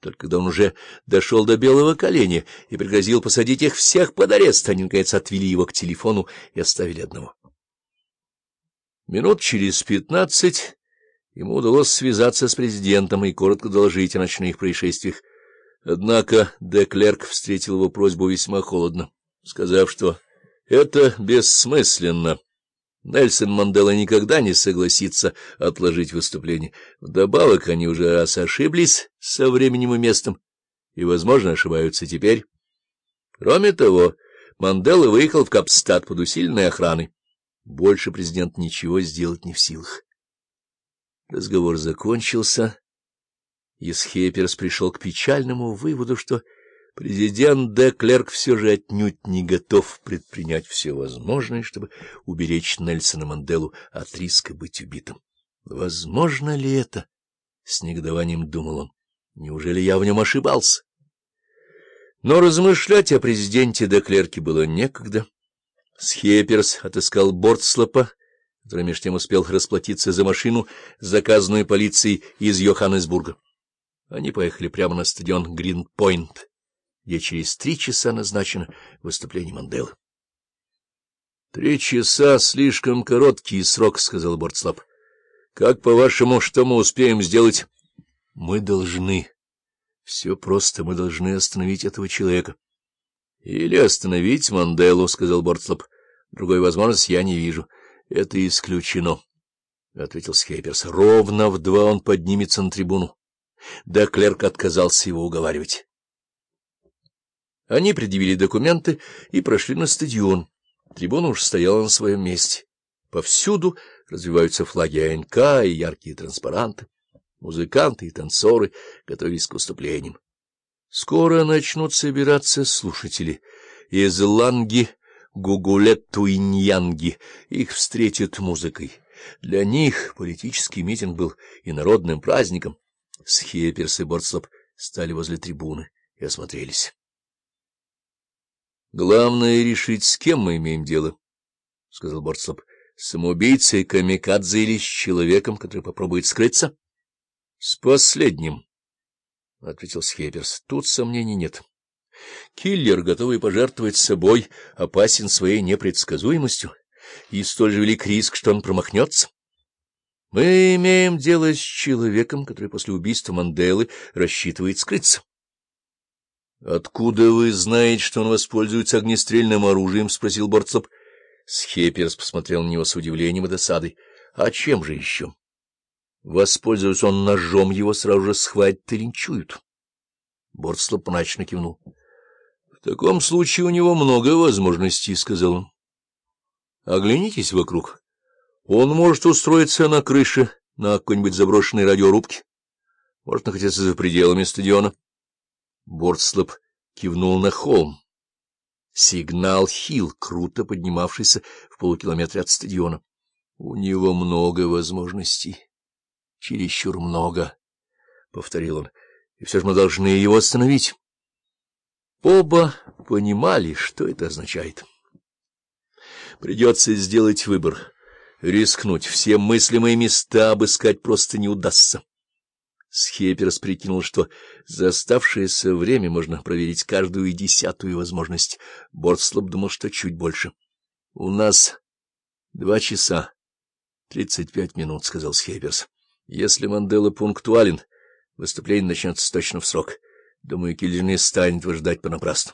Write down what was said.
Только когда он уже дошел до белого коленя и пригрозил посадить их всех под арест, они, наконец, отвели его к телефону и оставили одного. Минут через пятнадцать ему удалось связаться с президентом и коротко доложить о ночных происшествиях. Однако Деклерк встретил его просьбу весьма холодно, сказав, что это бессмысленно. Нельсон Мандела никогда не согласится отложить выступление. Вдобавок они уже раз ошиблись со временем и местом, и, возможно, ошибаются теперь. Кроме того, Мандела выехал в Капстад под усиленной охраной. Больше президент ничего сделать не в силах. Разговор закончился, и Схепперс пришел к печальному выводу, что Президент Де Клерк все же отнюдь не готов предпринять все возможное, чтобы уберечь Нельсона Манделу от риска быть убитым. Возможно ли это? С негодованием думал он. Неужели я в нем ошибался? Но размышлять о президенте Де Клерке было некогда. Схепперс отыскал Бортслопа, который меж тем успел расплатиться за машину, заказанную полицией из Йоханнесбурга. Они поехали прямо на стадион Гринпойнт где через три часа назначено выступление Манделы. — Три часа — слишком короткий срок, — сказал Бортслап. — Как, по-вашему, что мы успеем сделать? — Мы должны. Все просто, мы должны остановить этого человека. — Или остановить Манделу, — сказал Бортслап. — Другой возможности я не вижу. — Это исключено, — ответил Скейперс. — Ровно в два он поднимется на трибуну. Да клерк отказался его уговаривать. Они предъявили документы и прошли на стадион. Трибуна уж стояла на своем месте. Повсюду развиваются флаги АНК и яркие транспаранты. Музыканты и танцоры готовились к выступлениям. Скоро начнут собираться слушатели. Из Ланги, Гугулетту и Ньянги их встретят музыкой. Для них политический митинг был и народным праздником. Схепперс и Борцлоп стали возле трибуны и осмотрелись. — Главное решить, с кем мы имеем дело, — сказал Борцлоп. — самоубийцей, камикадзе или с человеком, который попробует скрыться? — С последним, — ответил Схеперс. — Тут сомнений нет. Киллер, готовый пожертвовать собой, опасен своей непредсказуемостью, и столь же велик риск, что он промахнется. Мы имеем дело с человеком, который после убийства Манделы рассчитывает скрыться. — Откуда вы знаете, что он воспользуется огнестрельным оружием? — спросил Борцоп. Схеперс посмотрел на него с удивлением и досадой. — А чем же еще? Воспользуясь он ножом, его сразу же схватят и линчуют. Борцлоп мрачно кивнул. — В таком случае у него много возможностей, — сказал он. — Оглянитесь вокруг. Он может устроиться на крыше, на какой-нибудь заброшенной радиорубке. Может находиться за пределами стадиона. Бортслоп кивнул на холм. Сигнал Хилл, круто поднимавшийся в полукилометре от стадиона. У него много возможностей. Чересчур много, — повторил он. И все же мы должны его остановить. Оба понимали, что это означает. Придется сделать выбор. Рискнуть. Все мыслимые места обыскать просто не удастся. Схеперс прикинул, что за оставшееся время можно проверить каждую десятую возможность. Бортслоп думал, что чуть больше. — У нас два часа тридцать пять минут, — сказал Схеперс. — Если Мандела пунктуален, выступление начнется точно в срок. Думаю, Киллер не станет вас ждать понапрасну.